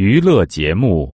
娱乐节目。